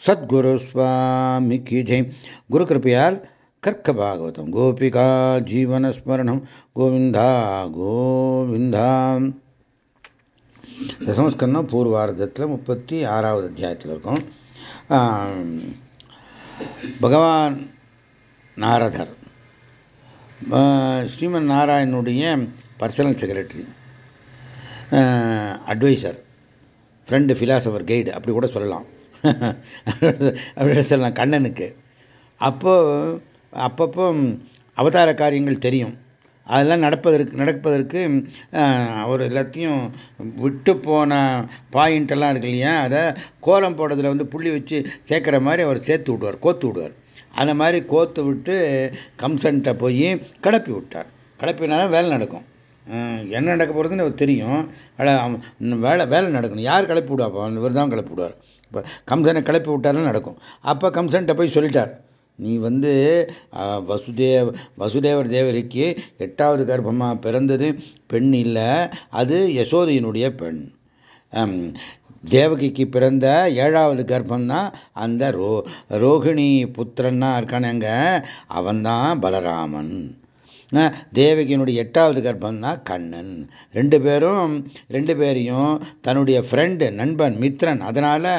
சத்குரு சுவாமிக்கு ஜெய் குரு கிருப்பையால் கர்க்க பாகவதம் கோபிகா ஜீவனஸ்மரணம் கோவிந்தா கோவிந்தா தசமஸ்கந்தம் பூர்வார்த்தத்தில் முப்பத்தி ஆறாவது அத்தியாயத்தில் இருக்கும் பகவான் நாரதர் ஸ்ரீமன் நாராயணனுடைய personal secretary advisor friend philosopher guide அப்படி கூட சொல்லலாம். அப்படி சொல்லலாம் கண்ணனுக்கு. அப்போ அப்பப்போ அவதார காரியங்கள் தெரியும். அதெல்லாம் நடப்பதற்கு நடப்பதற்கு அவர் எல்லாத்தையும் விட்டு போன பாயிண்டெல்லாம் இருக்கு இல்லையா? அதை கோலம் போடுறதுல வந்து புள்ளி வச்சு சேர்க்குற மாதிரி அவர் சேர்த்து விடுவார் கோத்து விடுவார். அந்த மாதிரி கோத்து விட்டு கம்சன்ட்டை போய் கிளப்பி விட்டார். கிளப்பினாலும் வேலை நடக்கும். என்ன நடக்க போகிறதுன்னு அவர் தெரியும். வேலை வேலை நடக்கணும். யார் கிளப்பி விடுவாப்பா இவர் தான் கிளப்பி விடுவார். இப்போ கம்சனை கிளப்பி விட்டாலும் நடக்கும். அப்போ கம்சன்கிட்ட போய் சொல்லிட்டார். நீ வந்து வசுதேவ வசுதேவர் தேவரிக்கு எட்டாவது கர்ப்பமாக பிறந்தது பெண் இல்லை. அது யசோதையினுடைய பெண். தேவகிக்கு பிறந்த ஏழாவது கர்ப்பம்தான் அந்த ரோ ரோகிணி புத்திரன்னா இருக்கானங்க. அவன்தான் பலராமன். தேவகியினுடைய எட்டாவது கர்ப்பம் தான் கண்ணன். ரெண்டு பேரும் ரெண்டு பேரையும் தன்னுடைய ஃப்ரெண்டு நண்பன் மித்ரன் அதனால்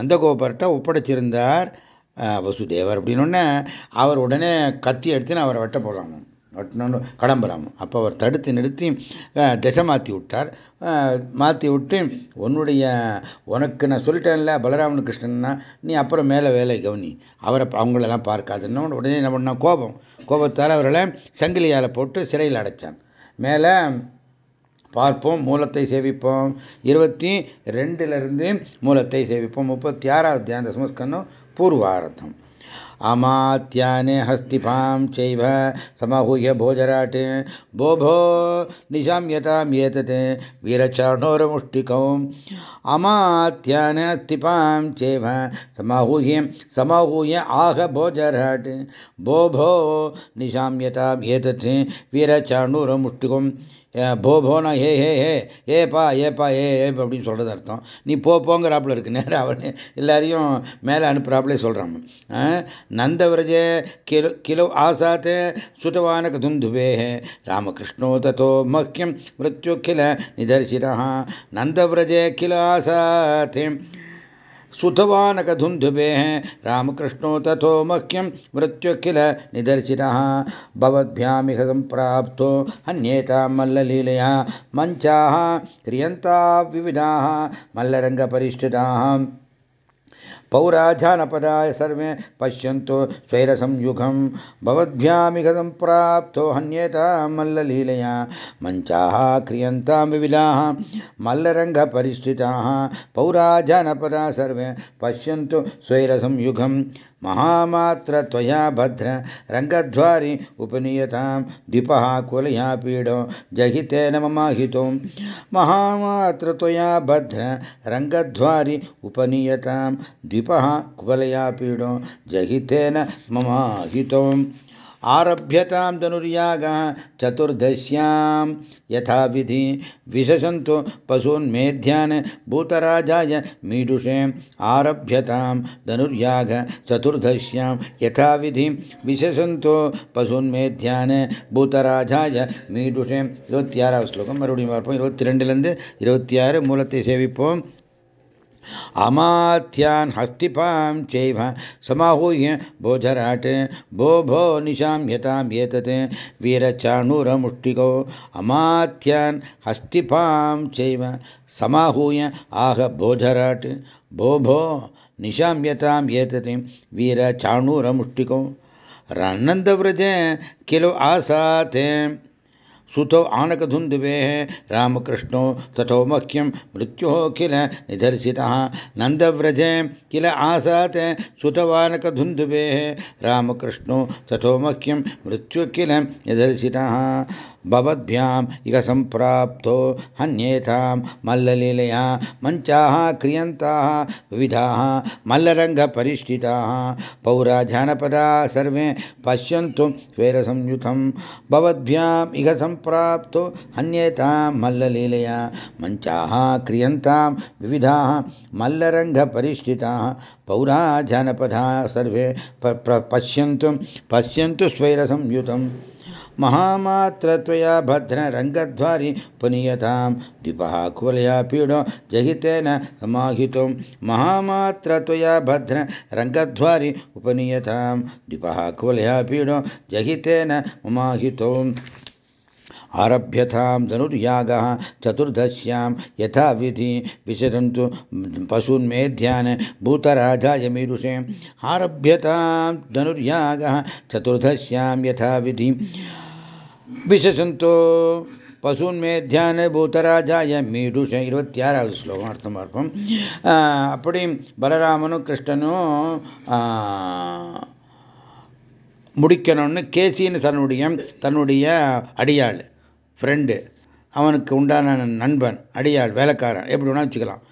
நந்தகோபர்கிட்ட ஒப்படைச்சிருந்தார் வசுதேவர் அப்படின்னு அவர் உடனே கத்தி எடுத்துன்னு அவரை வெட்ட போடுறாங்க வெட்டணும்னு கிளம்புறாம அப்போ அவர் தடுத்து நிறுத்தி திசை மாற்றி விட்டார். மாற்றி விட்டு உன்னுடைய உனக்கு நான் சொல்லிட்டேன்ல பலராமன் கிருஷ்ணன்னா நீ அப்புறம் மேலே வேலை கவனி. அவரை அவங்களெல்லாம் பார்க்காதுன்னு உடனே என்ன பண்ண கோபம். கோபத்தால் அவர்களை சங்கிலியால் போட்டு சிறையில் அடைச்சான். மேலே பார்ப்போம் மூலத்தை சேவிப்போம். இருபத்தி ரெண்டுலேருந்து மூலத்தை சேவிப்போம். முப்பத்தி ஆறாவது தியான சமஸ்கந்தம் பூர்வாரதம் आमात्याने हस्तिफां चैव समहूय भोजराटे। बोभो निशाम्यतां एतते वीरचरणोरमुष्टिकौम्। अमात्याने हस्तिफां चैव समाहूय समाहूय आह भोजराट। बोभो निशाम्यतां एतते वीरचरणोरमुष्टिकौम्। போ போனா ஏ ஹே ஹே ஏப்பா ஏப்பா ஏ ஏ அப்படின்னு சொல்கிறது அர்த்தம். நீ போ போங்கிறாப்புல இருக்கு. நேரம் அவன் எல்லாரையும் மேலே அனுப்புகிறாப்புலே சொல்கிறான் நந்தவிரஜே கிலோ கிலோ ஆசாத்த சுதவானக துந்துவே. ராமகிருஷ்ணோ தத்தோ மக்கியம் மிருத்யு கில நிதர்சிதா நந்தவிரஜே கிலோ ஆசாத்தே. सुतवानकधुन्धुभेः रामकृष्णो तथो मह्यं मृत्युखिल निदर्शिनः भवद्भ्यामिह सम्प्राप्तो हन्येतां मल्ललीलया मञ्चाः क्रियन्ता विविधाः मल्लरङ्गपरिष्ठिताः पौराजानपदाय सर्वे पश्यन्तु स्वैरसंयुगं भवद्भ्यामिह प्राप्तो हन्येतां मल्ललीलया। मञ्चाः क्रियन्तां विविलाः मल्लरङ्गपरिस्थिताः। पौराजानपदा सर्वे पश्यन्तु स्वैरसंयुगं महामात्र त्वया भद्र रङ्गध्वारि उपनीयतां द्विपः कुलया पीडो, जहितेन ममाहितो महामात्र त्वया भद्र रङ्गध्वारि उपनीयतां द्विपः कुलया पीडो, जहितेन ममाहितो आरभ्यतां धनुर्यागः चतुर्दश्यां यथाविधि विशसन्तु पशून्मेध्यान् भूतराजाय मीडुषे आरभ्यतां धनुर्याग चतुर्दश्यां यथाविधि विशसन्तु பசுன்மேத்தியான பூதராஜாய மீடுஷே இருபத்தி ஆறாவது ஸ்லோகம் மறுபடியும் பார்ப்போம் இருபத்தி ரெண்டுலேருந்து இருபத்தி ஆறு மூலத்தை சேவிப்போம் अमात्यान् हस्तिपां चैव समाहूय भोजराट् भो भो निशाम्यताम् एतत् वीरचाणूरमुष्टिको। अमात्यान् हस्तिपां चैव समाहूय आह भोजराट् भो भो निशाम्यताम् एतत् वीरचाणूरमुष्टिको। नन्दव्रजे किलो आसात् सुतो आनकधुन्धुवेः रामकृष्णौ तथो मह्यं मृत्योः किल निदर्शितः नन्दव्रजे किल आसात् सुतवानकधुन्धुवेः रामकृष्णौ तथो मह्यं मृत्यु किल निदर्शितः भवद्भ्याम् इह सम्प्राप्तो हन्येतां मल्ललीलया मञ्चाः क्रियन्ताः विविधाः मल्लरङ्गपरिष्ठिताः। पौरा जानपदा सर्वे पश्यन्तु स्वेरसंयुतं भवद्भ्याम् इह सम्प्राप्तो हन्येतां मल्ललीलया मञ्चाः क्रियन्तां विविधाः मल्लरङ्गपरिष्ठिताः। पौरा जानपदा सर्वे पश्यन्तु पश्यन्तु स्वैरसंयुतम्। महामात्रत्वया भद्ररङ्गध्वारि पुनीयतां द्विपः कुवलया पीडो जहितेन समाहितो महामात्रत्वया भद्ररङ्गध्वारि उपनीयतां द्विपः कुवलया पीडो जहितेन ममाहितो आरभ्यतां धनुर्यागः चतुर्दश्यां यथाविधि विशरन्तु पशून्मेध्यान् भूतराजाय मीरुषे। आरभ्यतां धनुर्यागः चतुर्दश्यां यथाविधि விசசந்தோ பசுன்மேத்தியான பூதராஜாய மீடுஷ இருபத்தி ஆறாவது ஸ்லோகம் அர்த்தம் பார்ப்போம் அப்படி பலராமனும் கிருஷ்ணனும் முடிக்கணும்னு கேசின்னு தன்னுடைய தன்னுடைய அடியாள் ஃப்ரெண்டு அவனுக்கு உண்டான நண்பன் அடியாள் வேலைக்காரன் எப்படி வேணா வச்சுக்கலாம்.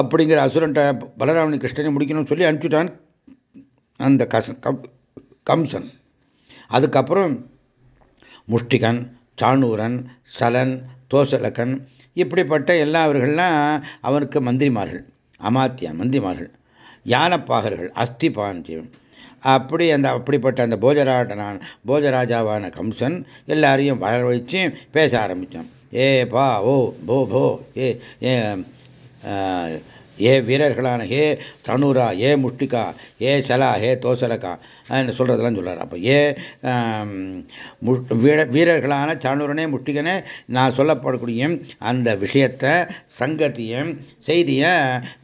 அப்படிங்கிற அசுரன்ட்ட பலராமனு கிருஷ்ணனை முடிக்கணும்னு சொல்லி அனுப்பிச்சுட்டான் அந்த கச கம்சன். அதுக்கப்புறம் முஷ்டிகன் சாணூரன் சலன் தோசலக்கன் இப்படிப்பட்ட எல்லாவர்கள்லாம் அவனுக்கு மந்திரிமார்கள் அமாத்தியான் மந்திரிமார்கள் யானப்பாகர்கள் அஸ்திபாஞ்சியம். அப்படி அந்த அப்படிப்பட்ட அந்த போஜராட்டனான் போஜராஜாவான கம்சன் எல்லாரையும் வளர வச்சு பேச ஆரம்பித்தான் ஏ பா ஓ போ போ ஏ ஏ வீரர்களான ஹே தனுரா ஏ முஷ்டிகா ஏ சலா ஹே தோசலகா சொல்கிறதெல்லாம் சொல்கிறார் அப்போ ஏ வீரர்களான சாணூரனே முஷ்டிகனே நான் சொல்லப்படக்கூடிய அந்த விஷயத்தை சங்கத்திய செய்தியை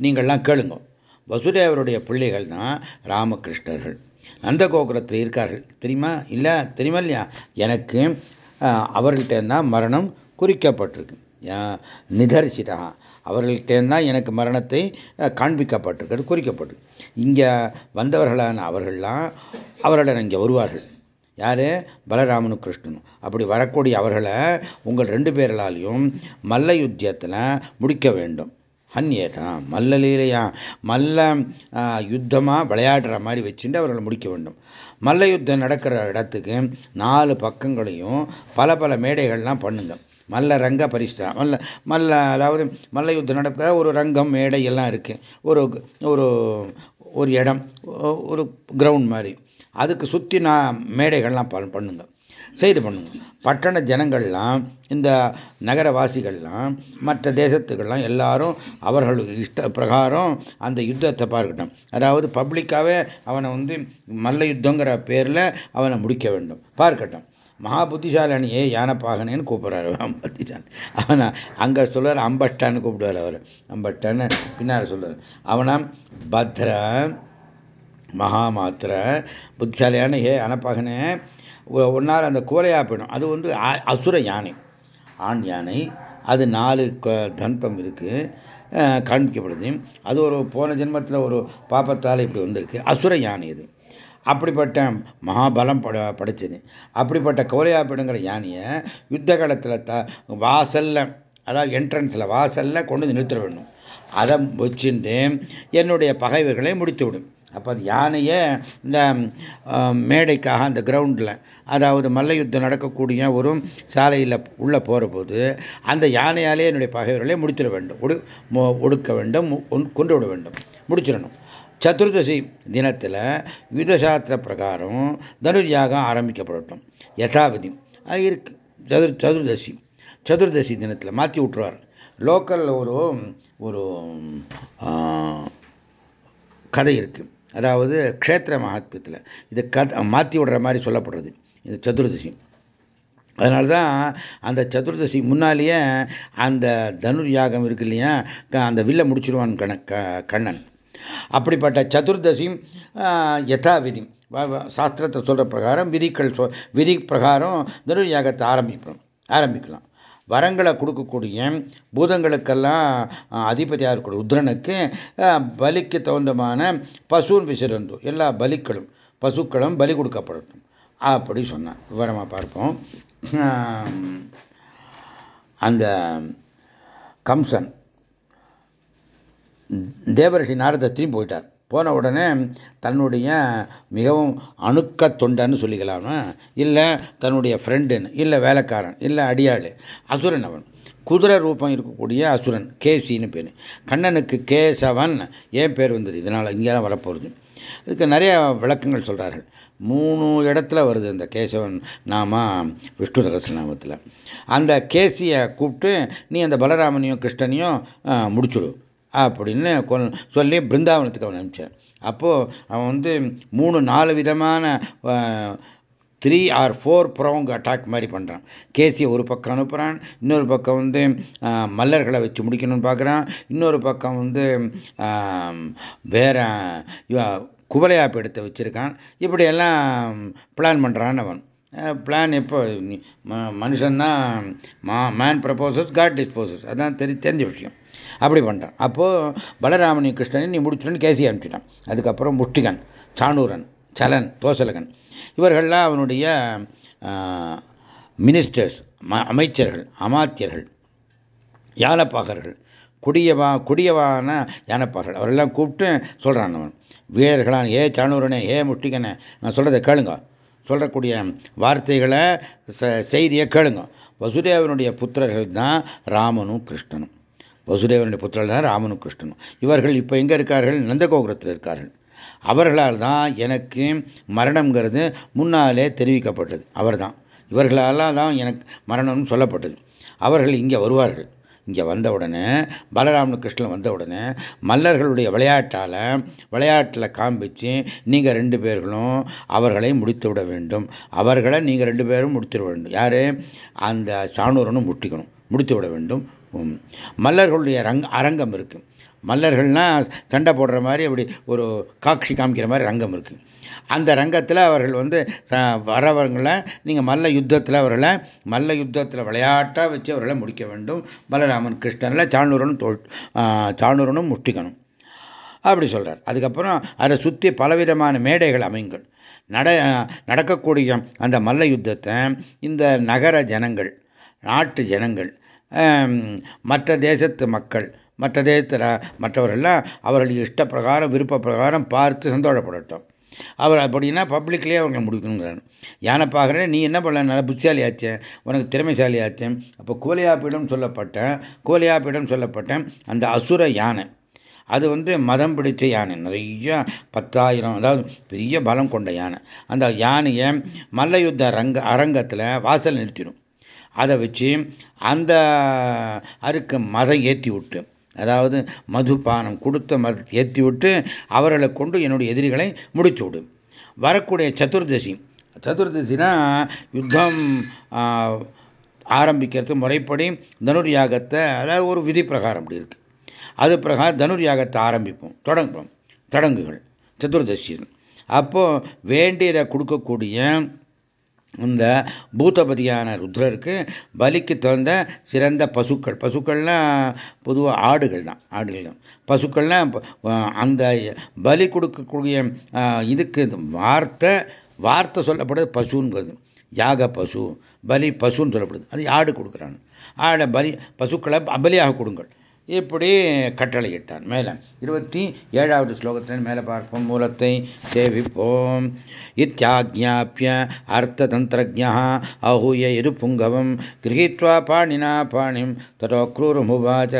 நீங்கள்லாம் கேளுங்க. வசுதேவருடைய பிள்ளைகள் தான் ராமகிருஷ்ணர்கள். நந்த கோகுலத்தில் இருக்கார்கள். தெரியுமா? இல்லை தெரியுமா இல்லையா? எனக்கு அவர்கள்ட்ட தான் மரணம் குறிக்கப்பட்டிருக்கு. நிதர்சிதா. அவர்கள்ட்டேந்தான் எனக்கு மரணத்தை காண்பிக்கப்பட்டிருக்கிறது குறிக்கப்பட்டு இங்கே வந்தவர்களான அவர்கள்லாம் அவர்களிடம் இங்கே வருவார்கள். யார்? பலராமனு கிருஷ்ணனும். அப்படி வரக்கூடிய அவர்களை உங்கள் ரெண்டு பேர்களாலையும் மல்ல யுத்தியத்தில் முடிக்க வேண்டும். ஹன்யேதா மல்ல லீலையா மல்ல யுத்தமாக விளையாடுற மாதிரி வச்சுட்டு அவர்களை முடிக்க வேண்டும். மல்ல யுத்தம் நடக்கிற இடத்துக்கு நாலு பக்கங்களையும் பல பல மேடைகள்லாம் பண்ணுங்க. மல்ல ரங்க பரிஷ்டா மல்ல மல்ல அதாவது மல்ல யுத்தம் நடக்க ஒரு ரங்கம் மேடை எல்லாம் இருக்கு. ஒரு ஒரு ஒரு இடம் ஒரு கிரவுண்ட் மாதிரி. அதுக்கு சுற்றி நான் மேடைகள்லாம் பண்ணுங்க. செய்து பண்ணுங்க. பட்டண ஜனங்கள்லாம் இந்த நகரவாசிகள்லாம் மற்ற தேசத்துக்கெல்லாம் எல்லாரும் அவர்களுக்கு இஷ்ட பிரகாரம் அந்த யுத்தத்தை பார்க்கட்டும். அதாவது பப்ளிக்காகவே அவனை வந்து மல்ல யுத்தங்கிற பேரில் அவனை முடிக்க வேண்டும். பார்க்கட்டும். மகா புத்திசாலி யானப்பாகனேன்னு கூப்பிடுறாரு கூப்பிட்றாரு புத்திசாலி அவனை அங்கே சொல்லுவார் அம்பட்டான்னு கூப்பிடுவார் அவர். அம்பட்டான்னு பின்னால் சொல்லுவார் அவனா பத்ர மகாமாத்திர புத்திசாலியான ஏ அனப்பாகனே ஒன்னால் அந்த கோலையாக போயிடும். அது வந்து அசுர யானை ஆண் யானை. அது நாலு தந்தம் இருக்குது காண்பிக்கப்படுது. அது ஒரு போன ஜென்மத்தில் ஒரு பாப்பத்தால் இப்படி வந்திருக்கு. அசுர யானை இது. அப்படிப்பட்ட மகாபலம் பட படைச்சது. அப்படிப்பட்ட கோலையாப்பிடுங்கிற யானையை யுத்த காலத்தில் த வாசல்ல அதாவது என்ட்ரன்ஸில் வாசலில் கொண்டு வந்து நிறுத்த வேணும் அதை வச்சுட்டு என்னுடைய பகைவர்களை முடித்து விடும். அப்போ அது யானையை இந்த மேடைக்காக அந்த கிரவுண்டில் அதாவது மல்ல யுத்தம் நடக்கக்கூடிய ஒரு சாலையில் உள்ளே போகிற போது அந்த யானையாலே என்னுடைய பகைவர்களை முடித்திட வேண்டும். ஒடு ஒடுக்க வேண்டும் கொண்டு விட வேண்டும். முடிச்சிடணும். சதுர்தசி தினத்தில் யுதசாஸ்திர பிரகாரம் தனுர்யாகம் ஆரம்பிக்கப்படட்டும். யதாவதி. அது இருக்கு. சதுர் சதுர்தசி. சதுர்தசி தினத்தில் மாற்றி விட்டுருவார். லோக்கலில் ஒரு ஒரு கதை இருக்குது அதாவது க்ஷேத்திர மகாத்மியத்தில். இது கதை மாற்றி விடுற மாதிரி சொல்லப்படுறது. இது சதுர்தசி. அதனால தான் அந்த சதுர்தசி முன்னாலேயே அந்த தனுர் யாகம் இருக்கு இல்லையா? அந்த வில்ல முடிச்சிருவான் கண கண்ணன். அப்படிப்பட்ட சதுர்தசி யதாவிதி சாஸ்திரத்தை சொல்கிற பிரகாரம் விதிகள் விதி பிரகாரம் தனுர்யாகத்தை ஆரம்பிக்கணும் ஆரம்பிப்போம் ஆரம்பிக்கலாம். வரங்களை கொடுக்கக்கூடிய பூதங்களுக்கெல்லாம் அதிபதியாக இருக்கக்கூடிய உத்ரனுக்கு பலிக்கு தகுந்தமான பசுன்னு விசிறந்து எல்லா பலிக்களும் பசுக்களும் பலி கொடுக்கப்படட்டும். அப்படி சொன்னான் விவரமாக பார்ப்போம். அந்த கம்சன். தேவரிஷி நாரதத்தையும் போயிட்டார். போன உடனே தன்னுடைய மிகவும் அணுக்க தொண்டன்னு சொல்லிக்கலாமா? இல்லை தன்னுடைய ஃப்ரெண்டுன்னு இல்லை வேலைக்காரன் இல்லை அடியாள் அசுரன் அவன். குதிரை ரூபம் இருக்கக்கூடிய அசுரன் கேசின்னு பேர். கண்ணனுக்கு கேசவன் ஏன் பேர் வந்தது? இதனால் இங்கே தான் வரப்போகுது இதுக்கு நிறைய விளக்கங்கள் சொல்கிறார்கள் மூணு இடத்துல வருது இந்த கேசவன் நாம விஷ்ணு ரகசியநாமத்தில் அந்த கேசியை கூப்பிட்டு நீ அந்த பலராமனையும் கிருஷ்ணனையும் முடிச்சுடு. அப்படின்னு சொல்லி பிருந்தாவனத்துக்கு அவன் அனுப்பிச்சான் அப்போது அவன் வந்து மூணு நாலு விதமான three or four prong attack மாதிரி பண்ணுறான் கேசியை ஒரு பக்கம் அனுப்புகிறான் இன்னொரு பக்கம் வந்து மல்லர்களை வச்சு முடிக்கணும்னு பார்க்குறான் இன்னொரு பக்கம் வந்து வேற குவலையாப்பீடத்தை வச்சுருக்கான். இப்படியெல்லாம் பிளான் பண்ணுறான் அவன். பிளான் எப்போ மனுஷன்னா மா மேன் ப்ரப்போசஸ் காட் டிஸ்போசஸ் அதான் தெரி தெரிஞ்ச விஷயம். அப்படி பண்ணுறான் அப்போது பலராமணி கிருஷ்ணனை நீ முடிச்சுன்னு கேசி அனுப்பிச்சிட்டான் அதுக்கப்புறம் முஷ்டிகன் சாணூரன் சலன் தோசலகன். இவர்கள்லாம் அவனுடைய மினிஸ்டர்ஸ் அமைச்சர்கள் அமாத்தியர்கள் யானப்பாகர்கள் குடியவா குடியவான யானப்பாகர்கள். அவரெல்லாம் கூப்பிட்டு சொல்கிறான் அவன். வீரர்களான் ஏ சாணூரனே ஏ முஷ்டிகனே நான் சொல்கிறத கேளுங்க. சொல்லக்கூடிய வார்த்தைகளை செய்தியை கேளுங்க. வசுதேவனுடைய புத்திரர்கள் தான் ராமனும் கிருஷ்ணனும். வசுதேவனுடைய புத்திரர்கள் தான் ராமனும் கிருஷ்ணனும். இவர்கள் இப்போ எங்கே இருக்கார்கள்? நந்தகோபுரத்தில் இருக்கார்கள். அவர்களால் தான் எனக்கு மரணம்ங்கிறது முன்னாலே தெரிவிக்கப்பட்டது. அவர் தான் இவர்களால் தான் எனக்கு மரணம்னு சொல்லப்பட்டது. அவர்கள் இங்கே வருவார்கள். இங்கே வந்த உடனே கிருஷ்ணன் வந்த உடனே மல்லர்களுடைய விளையாட்டால் விளையாட்டில் காண்பித்து நீங்கள் ரெண்டு பேர்களும் அவர்களை முடித்து விட வேண்டும். அவர்களை நீங்கள் ரெண்டு பேரும் முடித்துவிட வேண்டும். யார்? அந்த சாணூரனும் முட்டிக்கணும். முடித்து விட வேண்டும். மல்லர்களுடைய ரங் அரங்கம் இருக்கு. மல்லர்கள்னா சண்டை போடுற மாதிரி அப்படி ஒரு காட்சி காமிக்கிற மாதிரி ரங்கம் இருக்கு. அந்த ரங்கத்தில் அவர்கள் வந்து வரவங்களை நீங்கள் மல்ல யுத்தத்தில் அவர்களை மல்ல யுத்தத்தில் விளையாட்டாக வச்சு அவர்களை முடிக்க வேண்டும். பலராமன் கிருஷ்ணனில் சாணூரனும் தோல் சாணூரனும் முஷ்டிக்கணும் அப்படி சொல்கிறார் அதுக்கப்புறம் அதை சுற்றி பலவிதமான மேடைகள் அமைங்கள். நட நடக்கக்கூடிய அந்த மல்ல யுத்தத்தை இந்த நகர ஜனங்கள் நாட்டு ஜனங்கள் மற்ற தேசத்து மக்கள் மற்ற தேசத்தில் மற்றவர்கள்லாம் அவர்கள் இஷ்ட பிரகாரம் விருப்ப பிரகாரம் பார்த்து சந்தோஷப்படட்டும். அவர் அப்படின்னா பப்ளிக்லேயே அவங்க முடிக்கணுங்கிறார். யானை பார்க்குறேன் நீ என்ன பண்ண? நல்ல புத்திசாலி ஆச்சேன் உனக்கு திறமைசாலி ஆச்சேன் அப்போ கோலியாப்பீடம் சொல்லப்பட்ட கோலியாப்பிடம் சொல்லப்பட்ட அந்த அசுர யானை அது வந்து மதம் பிடிச்ச யானை. நிறைய பத்தாயிரம் அதாவது பெரிய பலம் கொண்ட யானை. அந்த யானையை மல்ல யுத்த அரங்க அரங்கத்தில் வாசல் நிறுத்திடும். அதை வச்சு அந்த அருக்கு மதம் ஏற்றி விட்டு அதாவது மதுபானம் கொடுத்த மதத்தை ஏற்றி விட்டு அவர்களை கொண்டு என்னுடைய எதிரிகளை முடித்து விடு. வரக்கூடிய சதுர்தசி சதுர்தசினா யுத்தம் ஆரம்பிக்கிறது முறைப்படி தனுர் யாகத்தை அதாவது ஒரு விதி பிரகாரம் அப்படி இருக்கு. அது பிரகாரம் தனுர் யாகத்தை ஆரம்பிப்போம் தொடங்குவோம் தொடங்குகள் சதுர்தசி அப்போ வேண்டியதை கொடுக்கக்கூடிய இந்த பூதபதியான ருத்ரருக்கு பலிக்கு தகுந்த சிறந்த பசுக்கள். பசுக்கள்னால் பொதுவாக ஆடுகள் தான் ஆடுகள் தான். பசுக்கள்னால் அந்த பலி கொடுக்கக்கூடிய இதுக்கு வார்த்தை வார்த்தை சொல்லப்படுது பசுங்கிறது. யாக பசு பலி பசுன்னு சொல்லப்படுது. அது ஆடு கொடுக்குறாங்க. ஆடை பலி பசுக்களை அபலியாக கொடுங்கள். இப்படி கட்டளையிட்டான் மேலே இருபத்தி ஏழாவது ஸ்லோகத்தின் மேலே பார்ப்போம் மூலத்தை சேவிப்போம் இத்தியாஜ்ஞாப்பிய அர்த்ததந்திரஜா அஹூய இரு புங்கவம் கிரகித்வா பாணினா பாணிம் ததோ क्रूरमुवाच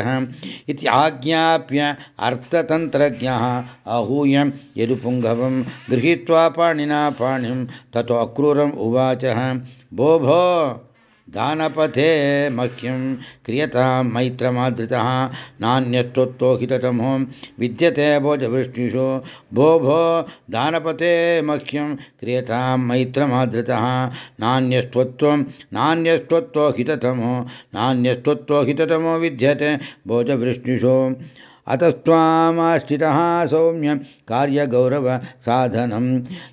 इति आज्ञाप्य अर्थतन्त्रज्ञः आहूय यदुपुङ्गवं गृहीत्वा पाणिना पाणिं ततो अक्रूरम् उवाच भो भो दानपथे मह्यं क्रियतां मैत्रमादृतः नान्यस्तोत्तो हिततमो विद्यते भोजविष्णुषु। भो भो दानपथे मह्यं क्रियतां मैत्रमादृतः नान्यस्त्वत्वं नान्यस्त्वत्तो हिततमो नान्यस्त्वत्तो हिततमो विद्यते भोजविष्णुषु। अतस्त्वामाश्रितः सौम्य कार्यगौरवसाधनं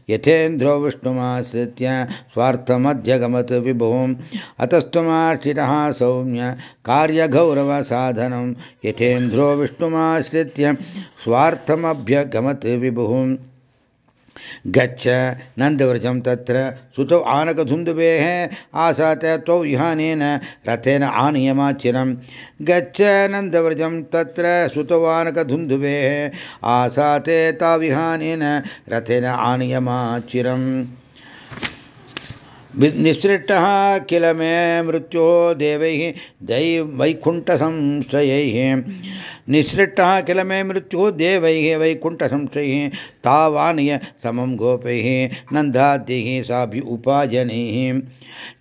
यथेन्द्रो विष्णुमाश्रित्य स्वार्थमध्यगमत् विभुम्। अतस्त्वमाश्रितः सौम्य कार्यगौरवसाधनं यथेन्द्रो विष्णुमाश्रित्य स्वार्थमभ्यगमत् विभुः गच्छ नन्दव्रजं तत्र सुतौ आनकधुन्दुभेः आसात त्वौ इहानेन रथेन आनयमाचिरं गच्छ नन्दवृजं तत्र सुतौ आनकधुन्दुभेः आसाते ताविहानेन रथेन आनियमाचिरम् निःसृष्टः किल मे मृत्योः देवैः दैव वैकुण्ठसंशयैः निःसृष्टः किल मे मृत्युः देवैः वैकुण्ठसंशयैः तावानय समं गोपैः नन्दाद्यैः साभि उपाजनैः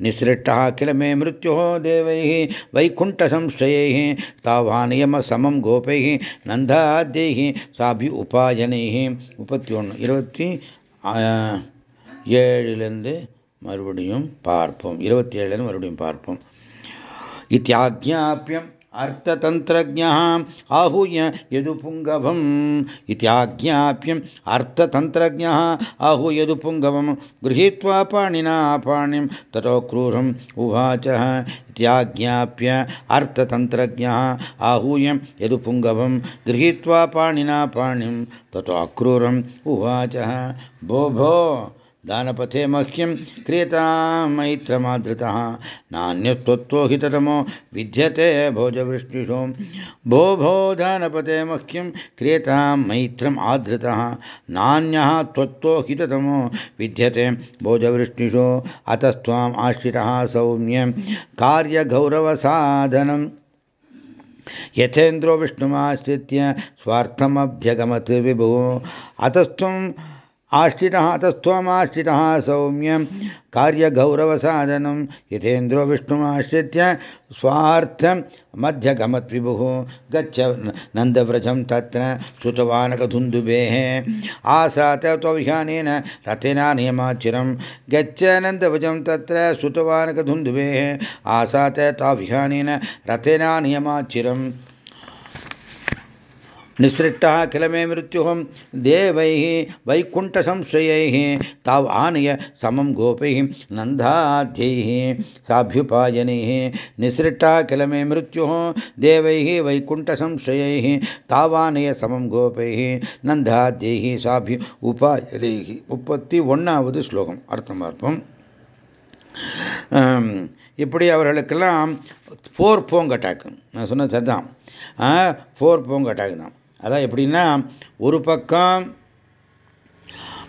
निःसृष्टः किल मे मृत्युः देवैः वैकुण्ठसंशयैः तावानयम समं गोपैः नन्दाद्यैः साभि उपाजनैः முப்பத்தி ஒன்று இருபத்தி ஏழுலேருந்து மறுபடியும் பார்ப்போம் இருபத்தி ஏழுலேருந்து மறுபடியும் பார்ப்போம் இத்தியாஜ்ஞாப்பியம் अर्थतन्त्रज्ञः आहूय यदुपुङ्गवम् इत्याज्ञाप्यम् अर्थतन्त्रज्ञः आहूय यदुपुङ्गवम् गृहीत्वा पाणिना पाणिं ततो क्रूरम् उवाच इत्याज्ञाप्य अर्थतन्त्रज्ञः आहूय यदुपुङ्गवम् गृहीत्वा पाणिना पाणिं ततो अक्रूरम् उवाच भो भो दानपथे मह्यं क्रियतां मैत्रमादृतः नान्यत्वत्वहिततमो विद्यते भोजवृष्टिषु। भो भो दानपते मह्यं क्रियतां मैत्रम् आधृतः नान्यः त्वत्वहिततमो विद्यते भोजवृष्टिषु। अतस्त्वाम् आश्रितः सौम्यं कार्यगौरवसाधनम्। यथेन्द्रो विष्णुमाश्रित्य स्वार्थमभ्यगमत् विभुः। अतस्त्वम् आश्रितः तस्त्वमाश्रितः सौम्यं कार्यगौरवसाधनं यथेन्द्रो विष्णुमाश्रित्य स्वार्थं मध्यगमद्विभुः गच्छ नन्दव्रजं तत्र श्रुतवानकधुन्दुभेः आसात त्वविहानेन रथेना नियमाचिरं गच्छ नन्दव्रजं तत्र श्रुतवानकधुन्दुभेः आसात त्वविहानेन रथेना नियमाचिरम् निःसृष्टः किल मे मृत्युः देवैः वैकुण्ठसंशयैः ताव आनय समं गोपैः नन्दाध्यैः साभ्युपायनैः निःसृष्टः किल मे मृत्युः देवैः वैकुण्ठसंशयैः तावानय समं கோபைः நந்தாத்யைः சாபி உபாயதைः முப்பத்தி ஒன்றாவது ஸ்லோகம் அர்த்தம் பார்ப்போம் இப்படி அவர்களுக்கெல்லாம் ஃபோர் போங் அட்டாக் நான் சொன்னது அதுதான் ஃபோர் போங் அட்டாக் தான் அதான் எப்படின்னா ஒரு பக்கம்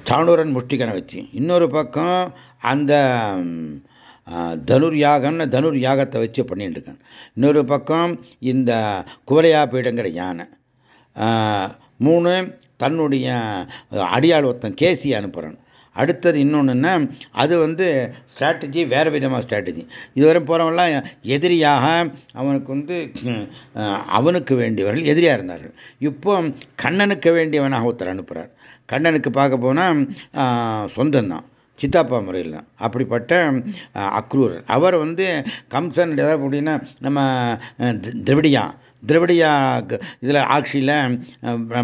சாணூரன் முஷ்டிகனை வச்சு இன்னொரு பக்கம் அந்த தனுர் யாகம்னு தனுர் யாகத்தை வச்சு பண்ணிட்டு இருக்கேன் இன்னொரு பக்கம் இந்த குவலையா பீடங்கிற யானை. மூணு தன்னுடைய அடியாள் ஒருத்தன் கேசி அனுப்புகிறான் அடுத்தது இன்னொன்றுன்னா அது வந்து ஸ்ட்ராட்டஜி வேறு விதமாக ஸ்ட்ராட்டஜி இதுவரை போகிறவெல்லாம் எதிரியாக அவனுக்கு வந்து அவனுக்கு வேண்டியவர்கள் எதிரியாக இருந்தார்கள். இப்போ கண்ணனுக்கு வேண்டியவனாக ஒருத்தர் அனுப்புகிறார் கண்ணனுக்கு பார்க்க போனால் சொந்தம்தான் சித்தாப்பா முறையில் தான் அப்படிப்பட்ட அக்ரூரர். அவர் வந்து கம்சன் ஏதாவது அப்படின்னா நம்ம திரவிடியான் திரவிடியா இதில் ஆட்சியில்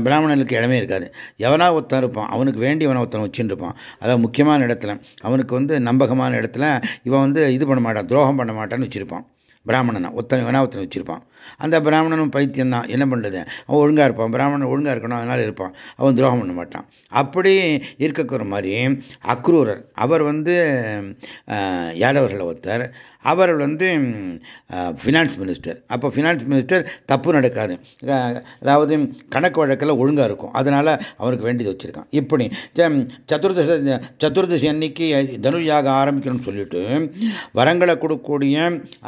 பிராமணனுக்கு இடமே இருக்காது. எவனா ஒருத்தன் இருப்பான் அவனுக்கு வேண்டியவனை ஒருத்தன் வச்சுட்டு இருப்பான். அதாவது முக்கியமான இடத்துல அவனுக்கு வந்து நம்பகமான இடத்துல இவன் வந்து இது பண்ண மாட்டான் துரோகம் பண்ண மாட்டான்னு வச்சுருப்பான். பிராமணனை ஒத்தனை வேணா ஒருத்தனை வச்சிருப்பான். அந்த பிராமணனும் பைத்தியம் தான் என்ன பண்ணுறது அவன் ஒழுங்காக இருப்பான் பிராமணன் ஒழுங்காக இருக்கணும் அதனால் இருப்பான். அவன் துரோகம் பண்ண மாட்டான். அப்படி இருக்கக்கிற மாதிரி அக்ரூரர் அவர் வந்து யாதவர்களை ஒருத்தர் அவர் வந்து ஃபினான்ஸ் மினிஸ்டர் அப்போ ஃபினான்ஸ் மினிஸ்டர் தப்பு நடக்காது. அதாவது கணக்கு வழக்கில் ஒழுங்காக இருக்கும். அதனால் அவருக்கு வேண்டியது வச்சுருக்கான். இப்படி சதுர்தச சதுர்தசி அன்னைக்கு தனுயாக ஆரம்பிக்கணும்னு சொல்லிட்டு வரங்களை கொடுக்கக்கூடிய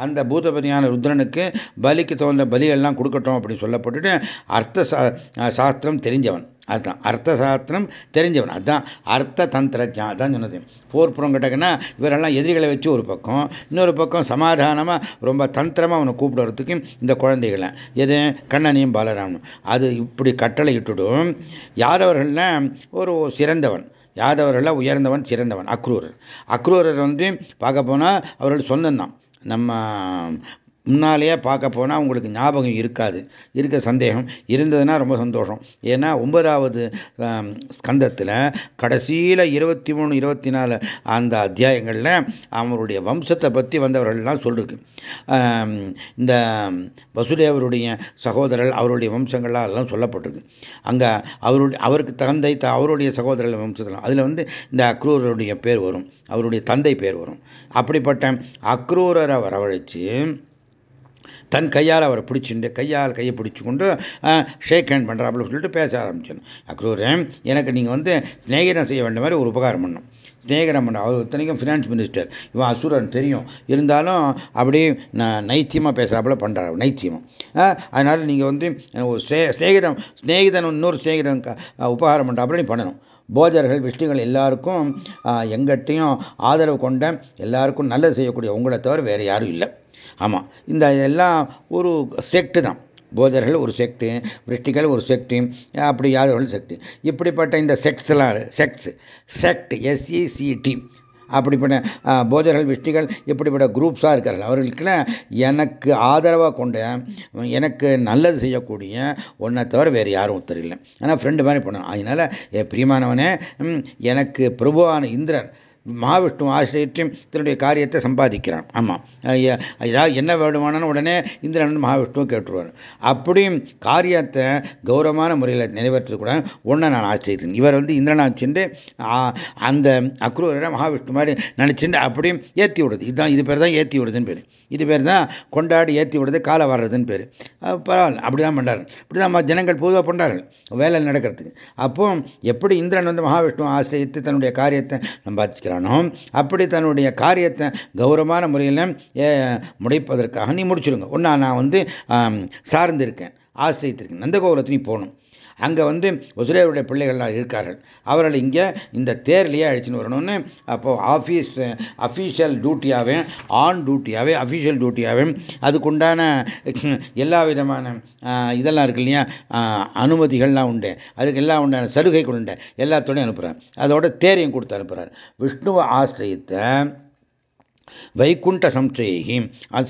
அந்த பூதபதியான ருத்ரனுக்கு பலிக்கு தகுந்த பலியெல்லாம் கொடுக்கட்டும் அப்படின்னு சொல்லப்பட்டுட்டு அர்த்த சாஸ்திரம் தெரிஞ்சவன். அதுதான். அர்த்த சாஸ்திரம் தெரிஞ்சவன். அதுதான். அர்த்த தந்திரஜா அதான் சொன்னது. போர் புறங்கட்டக்குன்னா இவரெல்லாம் எதிரிகளை வச்சு ஒரு பக்கம் இன்னொரு பக்கம் சமாதானமாக ரொம்ப தந்திரமாக அவனை கூப்பிடுறதுக்கு இந்த குழந்தைகளை. எது? கண்ணனையும் பாலராமனும். அது இப்படி கட்டளை இட்டுடும் யாதவர்களில் ஒரு சிறந்தவன். யாதவர்களில் உயர்ந்தவன் சிறந்தவன். அக்ரூரர். அக்ரூரர் வந்து பார்க்க போனால் அவர்கள் சொந்தம்தான் நம்ம முன்னாலேயே பார்க்க போனால் உங்களுக்கு ஞாபகம் இருக்காது இருக்க சந்தேகம் இருந்ததுன்னா ரொம்ப சந்தோஷம். ஏன்னா ஒன்பதாவது ஸ்கந்தத்தில் கடைசியில் இருபத்தி மூணு இருபத்தி நாலு அந்த அத்தியாயங்களில் அவருடைய வம்சத்தை பற்றி வந்தவர்கள்லாம் சொல்லிருக்கு. இந்த வசுதேவருடைய சகோதரர் அவருடைய வம்சங்கள்லாம் எல்லாம் சொல்லப்பட்டிருக்கு. அங்கே அவருடைய அவருக்கு தந்தை அவருடைய சகோதரர்கள் வம்சத்தில். அதில் வந்து இந்த அக்ரூரருடைய பேர் வரும் அவருடைய தந்தை பேர் வரும். அப்படிப்பட்ட அக்ரூரரை வரவழைச்சு தன் கையால் அவரை பிடிச்சிண்டு கையால் கையை பிடிச்சி கொண்டு ஷேக் ஹேண்ட் பண்ணுறாப்புல சொல்லிட்டு பேச ஆரம்பிச்சேன் அக்ரூரே எனக்கு நீங்கள் வந்து சிநேகிதம் செய்ய வேண்டிய மாதிரி ஒரு உபகாரம் பண்ணும் சிநேகிதம் பண்ண அவர் இத்தனைக்கும் ஃபினான்ஸ் மினிஸ்டர் இவன் அசுரன் தெரியும். இருந்தாலும் அப்படியே நான் நைத்தியமாக பேசுகிறாப்புல பண்ணுறாரு நைத்தியமாக அதனால் நீங்கள் வந்து ஒரு ஸ்நேகிதம் ஸ்நேகிதன் இன்னொரு ஸ்நேகிதம் உபகாரம் பண்ணுறாப்புல நீ பண்ணணும். போஜர்கள் விஷ்ணுகள் எல்லாருக்கும் எங்கிட்டையும் ஆதரவு கொண்ட எல்லாருக்கும் நல்லது செய்யக்கூடிய உங்களை தவிர வேறு யாரும் இல்லை. ஆமாம் இந்த எல்லாம் ஒரு செக்டு தான். போதர்கள் ஒரு செக்டு விருஷ்டிகள் ஒரு செக்டு அப்படி யாதவர்கள் செக்டு இப்படிப்பட்ட இந்த செக்ஸ்லாம் செக்ஸ் செக்ட் எஸ்இசிடி அப்படிப்பட்ட போதர்கள் விஷ்டிகள் இப்படிப்பட்ட குரூப்ஸாக இருக்கிறார்கள். அவர்களுக்கெல்லாம் எனக்கு ஆதரவாக கொண்ட எனக்கு நல்லது செய்யக்கூடிய ஒன்றை தவிர வேறு யாரும் உத்தரவில்லை ஆனால் ஃப்ரெண்டு மாதிரி பண்ணணும் அதனால் பிரியமானவனே எனக்கு பிரபுவான இந்திரன் மகாவிஷ்ணு ஆசிரியத்தையும் தன்னுடைய காரியத்தை சம்பாதிக்கிறான். ஆமாம் ஏதாவது என்ன வேணுமானாலும் உடனே இந்திரன் மகாவிஷ்ணுவை கேட்டுருவார். அப்படியும் காரியத்தை கௌரவமான முறையில் நிறைவேற்றக்கூட ஒன்றை நான் ஆசிரியத்தேன் இவர் வந்து இந்திரனாக சென்று அந்த அக்ரூரை மகாவிஷ்ணு மாதிரி நினச்சிட்டு அப்படியும் ஏற்றி விடுது. இதுதான் இது பேர் தான் ஏற்றி விடுதுன்னு பேர். இது பேர் தான் கொண்டாடி ஏற்றி விடுறது காலை வர்றதுன்னு பேர். பரவாயில்ல அப்படி தான் பண்ணுறாரு இப்படி தான் ஜனங்கள் பொதுவாக பண்ணுறார்கள் வேலை நடக்கிறதுக்கு. அப்போ எப்படி இந்திரன் வந்து மகாவிஷ்ணு ஆசிரியத்து தன்னுடைய காரியத்தை சம்பாதிக்கிறார் இருக்கிறானோ அப்படி தன்னுடைய காரியத்தை கௌரவமான முறையில் முடிப்பதற்காக நீ முடிச்சிருங்க. ஒன்றா நான் வந்து சார்ந்து இருக்கேன் ஆசிரியத்திருக்கேன் நந்தகோபுரத்து நீ போகணும். அங்கே வந்து வசுதேவருடைய பிள்ளைகள்லாம் இருக்கார்கள். அவர்கள் இங்கே இந்த தேர்லேயே அழைச்சின்னு வரணும்னு அப்போது ஆஃபீஸ் அஃபீஷியல் டியூட்டியாகவே ஆன் டியூட்டியாகவே அஃபீஷியல் டியூட்டியாகவே அதுக்குண்டான எல்லா விதமான இதெல்லாம் இருக்கு இல்லையா? அனுமதிகள்லாம் உண்டு. அதுக்கு எல்லாம் உண்டான சலுகைகள் உண்டு. எல்லாத்தோடையும் அனுப்புகிறார் அதோட தேரையும் கொடுத்து அனுப்புகிறார் விஷ்ணுவை ஆசிரியத்தை வைகுண்ட சம்சயகி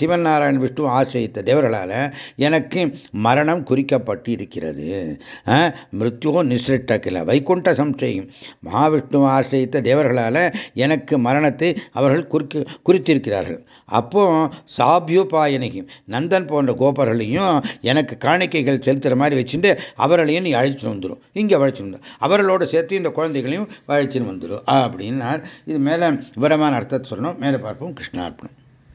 சிவன் நாராயண் விஷ்ணு ஆசிரியத்த தேவர்களால் எனக்கு மரணம் குறிக்கப்பட்டு இருக்கிறது மிருத்யோ நிசிருட்டக்கில வைகுண்ட சம்சயகி மகாவிஷ்ணு ஆசிரியத்த தேவர்களால் எனக்கு மரணத்தை அவர்கள் குறிக்க குறித்திருக்கிறார்கள். அப்போ சாபியோபாயனகி நந்தன் போன்ற கோபர்களையும் எனக்கு காணிக்கைகள் செலுத்துகிற மாதிரி வச்சுட்டு அவர்களையும் நீ அழைச்சிட்டு வந்துடும் இங்கே அழைச்சிட்டு வந்துடும் அவர்களோட சேர்த்து இந்த குழந்தைகளையும் அழைச்சின்னு வந்துடும் அப்படின்னார். இது மேலே விவரமான அர்த்தத்தை சொல்லணும். மேலே பார்ப்போம். கிருஷ்ணார்ப்பணம்